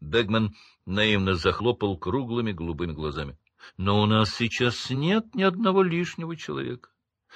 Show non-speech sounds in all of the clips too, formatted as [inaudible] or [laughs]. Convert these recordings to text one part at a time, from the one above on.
Бегман наивно захлопал круглыми голубыми глазами. — Но у нас сейчас нет ни одного лишнего человека.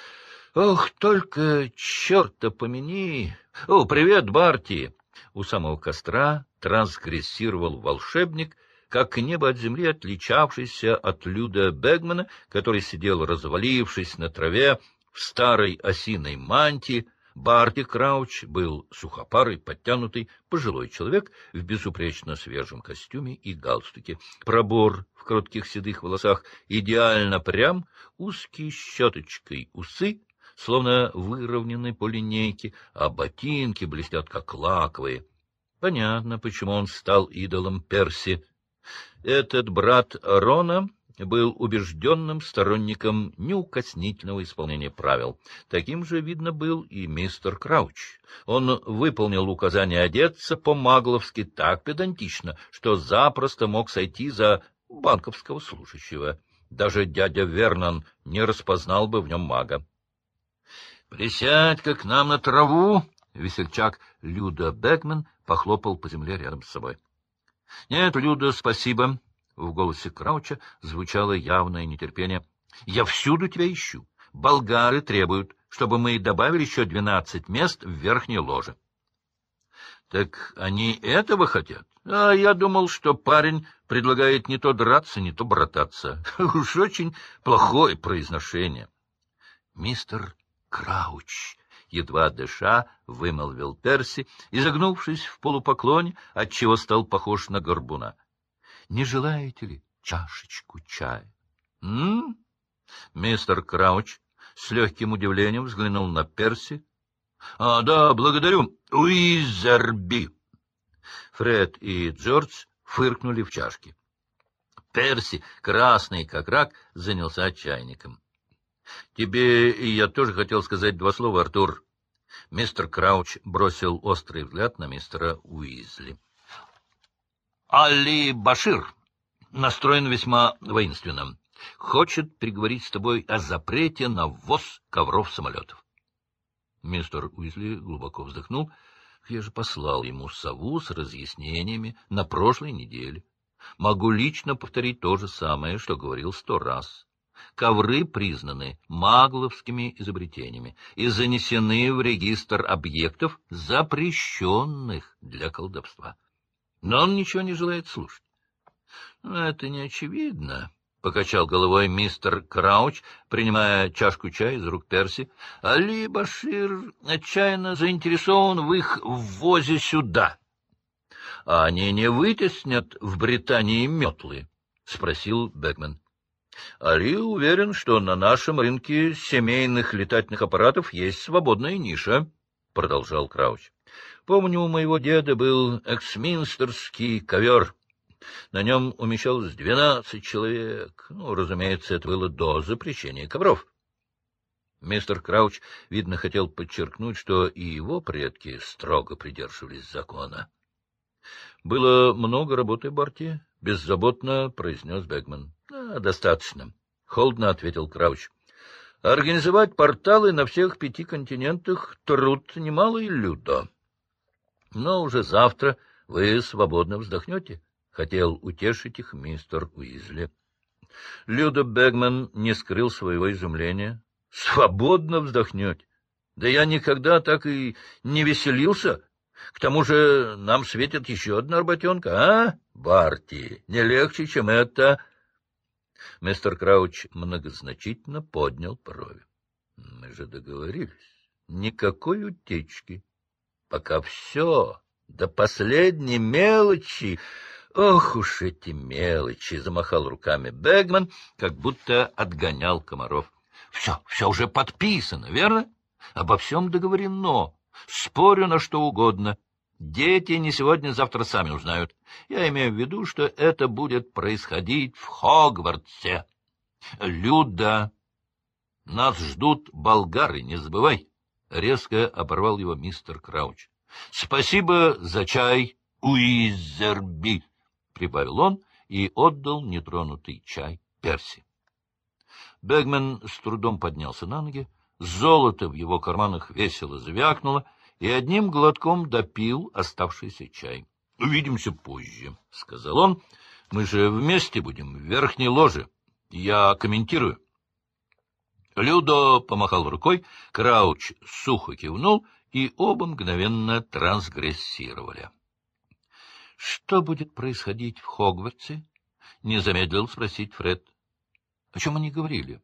— Ох, только черта помяни! О, привет, Барти! У самого костра трансгрессировал волшебник, как небо от земли отличавшийся от Люда Бегмана, который сидел, развалившись на траве, в старой осиной мантии, Барти Крауч был сухопарый, подтянутый, пожилой человек в безупречно свежем костюме и галстуке. Пробор в коротких седых волосах идеально прям, узкие щеточкой усы, словно выровнены по линейке, а ботинки блестят, как лаковые. Понятно, почему он стал идолом Перси. Этот брат Рона был убежденным сторонником неукоснительного исполнения правил. Таким же, видно, был и мистер Крауч. Он выполнил указание одеться по-магловски так педантично, что запросто мог сойти за банковского служащего. Даже дядя Вернон не распознал бы в нем мага. — Присядь-ка к нам на траву! — весельчак Люда Бекман похлопал по земле рядом с собой. — Нет, Люда, спасибо. В голосе Крауча звучало явное нетерпение. — Я всюду тебя ищу. Болгары требуют, чтобы мы добавили еще двенадцать мест в верхней ложе. — Так они этого хотят? А я думал, что парень предлагает не то драться, не то брататься. [laughs] Уж очень плохое произношение. — Мистер Крауч, едва дыша, вымолвил Перси, изогнувшись в полупоклоне, отчего стал похож на горбуна. — Не желаете ли чашечку чая? — М? Мистер Крауч с легким удивлением взглянул на Перси. — А, да, благодарю. Уизерби. Фред и Джордж фыркнули в чашки. Перси, красный как рак, занялся чайником. — Тебе я тоже хотел сказать два слова, Артур. Мистер Крауч бросил острый взгляд на мистера Уизли. Али Башир настроен весьма воинственно. Хочет переговорить с тобой о запрете на ввоз ковров самолетов. Мистер Уизли глубоко вздохнул. Я же послал ему сову с разъяснениями на прошлой неделе. Могу лично повторить то же самое, что говорил сто раз. Ковры признаны магловскими изобретениями и занесены в регистр объектов, запрещенных для колдовства но он ничего не желает слушать. Ну, — Это не очевидно, — покачал головой мистер Крауч, принимая чашку чая из рук Перси. — Али Башир отчаянно заинтересован в их ввозе сюда. — А они не вытеснят в Британии метлы? — спросил Бекман. — Али уверен, что на нашем рынке семейных летательных аппаратов есть свободная ниша, — продолжал Крауч. Помню, у моего деда был эксминстерский ковер. На нем умещалось двенадцать человек. Ну, разумеется, это было до запрещения ковров. Мистер Крауч, видно, хотел подчеркнуть, что и его предки строго придерживались закона. — Было много работы, Барти? — беззаботно произнес Бегман. — Достаточно, — холодно ответил Крауч. — Организовать порталы на всех пяти континентах — труд немалый людо. Но уже завтра вы свободно вздохнете, — хотел утешить их мистер Уизли. Люда Бегман не скрыл своего изумления. — Свободно вздохнете? Да я никогда так и не веселился. К тому же нам светит еще одна работенка, а, Барти? Не легче, чем это. Мистер Крауч многозначительно поднял брови. — Мы же договорились. Никакой утечки пока все, до последней мелочи. Ох уж эти мелочи! — замахал руками Бегман, как будто отгонял комаров. — Все, все уже подписано, верно? Обо всем договорено. Спорю на что угодно. Дети не сегодня, завтра сами узнают. Я имею в виду, что это будет происходить в Хогвартсе. Люда, нас ждут болгары, не забывай. — резко оборвал его мистер Крауч. — Спасибо за чай, Уизерби, — прибавил он и отдал нетронутый чай Перси. Бегмен с трудом поднялся на ноги, золото в его карманах весело звякнуло и одним глотком допил оставшийся чай. — Увидимся позже, — сказал он. — Мы же вместе будем в верхней ложе. Я комментирую. Людо помахал рукой, Крауч сухо кивнул, и оба мгновенно трансгрессировали. — Что будет происходить в Хогвартсе? — не замедлил спросить Фред. — О чем они говорили?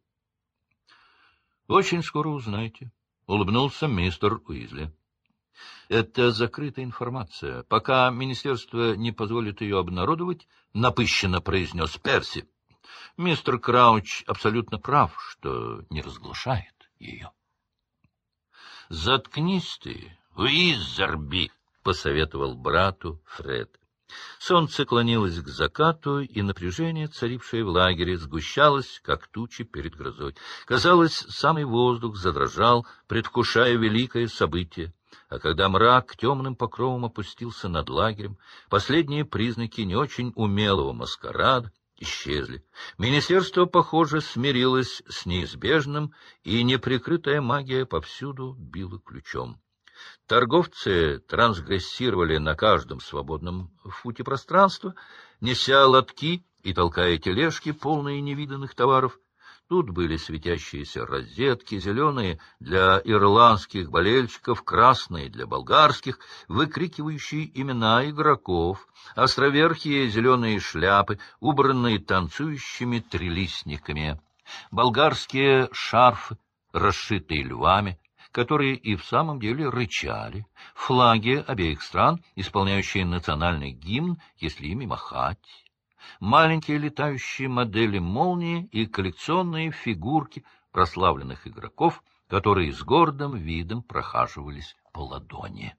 — Очень скоро узнаете, — улыбнулся мистер Уизли. — Это закрытая информация. Пока министерство не позволит ее обнародовать, — напыщенно произнес Перси. Мистер Крауч абсолютно прав, что не разглашает ее. — Заткнись ты, Уизерби, — посоветовал брату Фред. Солнце клонилось к закату, и напряжение, царившее в лагере, сгущалось, как тучи перед грозой. Казалось, самый воздух задрожал, предвкушая великое событие. А когда мрак темным покровом опустился над лагерем, последние признаки не очень умелого маскарада исчезли. Министерство, похоже, смирилось с неизбежным, и неприкрытая магия повсюду била ключом. Торговцы трансгрессировали на каждом свободном футе пространства, неся лотки и толкая тележки, полные невиданных товаров. Тут были светящиеся розетки, зеленые для ирландских болельщиков, красные для болгарских, выкрикивающие имена игроков, островерхие зеленые шляпы, убранные танцующими трелистниками, болгарские шарфы, расшитые львами, которые и в самом деле рычали, флаги обеих стран, исполняющие национальный гимн, если ими махать, маленькие летающие модели молнии и коллекционные фигурки прославленных игроков, которые с гордым видом прохаживались по ладони.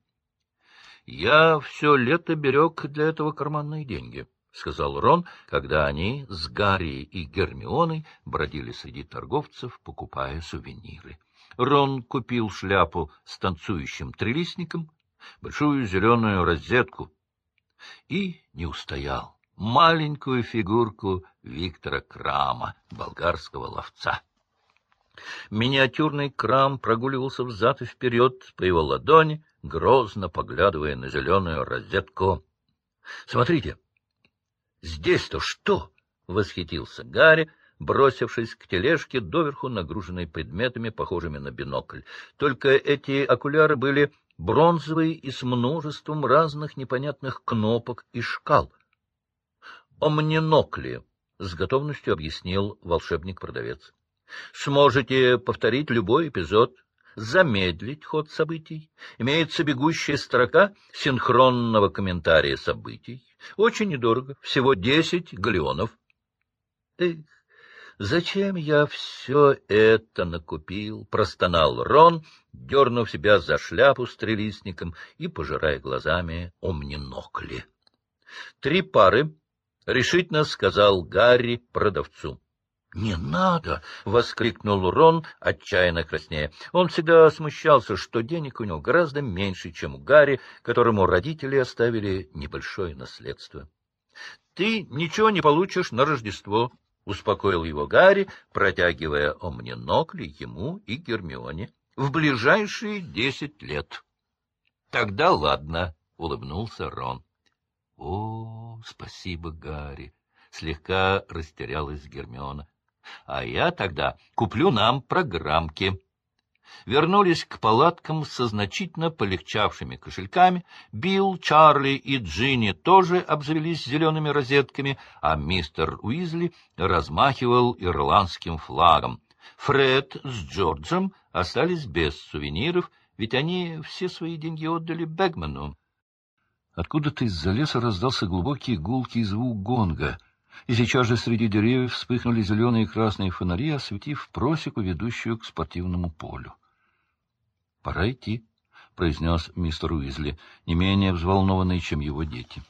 — Я все лето берег для этого карманные деньги, — сказал Рон, когда они с Гарри и Гермионой бродили среди торговцев, покупая сувениры. Рон купил шляпу с танцующим трелистником, большую зеленую розетку и не устоял. Маленькую фигурку Виктора Крама, болгарского ловца. Миниатюрный Крам прогуливался взад и вперед по его ладони, грозно поглядывая на зеленую розетку. — Смотрите, здесь-то что? — восхитился Гарри, бросившись к тележке, доверху нагруженной предметами, похожими на бинокль. Только эти окуляры были бронзовые и с множеством разных непонятных кнопок и шкал. «Омнинокли», — с готовностью объяснил волшебник-продавец. «Сможете повторить любой эпизод, замедлить ход событий. Имеется бегущая строка синхронного комментария событий. Очень недорого, всего десять галеонов». Эх, «Зачем я все это накупил?» — простонал Рон, дернув себя за шляпу с трелистником и пожирая глазами омнинокли. «Три пары», — решительно сказал Гарри продавцу. «Не надо!» — воскликнул Рон, отчаянно краснея. Он всегда смущался, что денег у него гораздо меньше, чем у Гарри, которому родители оставили небольшое наследство. «Ты ничего не получишь на Рождество», — успокоил его Гарри, протягивая омнинокли ему и Гермионе. — В ближайшие десять лет. — Тогда ладно, — улыбнулся Рон. — О, спасибо, Гарри! — слегка растерялась Гермиона. — А я тогда куплю нам программки вернулись к палаткам со значительно полегчавшими кошельками. Билл, Чарли и Джинни тоже обзавелись зелеными розетками, а мистер Уизли размахивал ирландским флагом. Фред с Джорджем остались без сувениров, ведь они все свои деньги отдали Бэгману. Откуда-то из-за леса раздался глубокий гулкий звук гонга, и сейчас же среди деревьев вспыхнули зеленые и красные фонари, осветив просеку, ведущую к спортивному полю. — Пора идти, — произнес мистер Уизли, не менее взволнованный, чем его дети.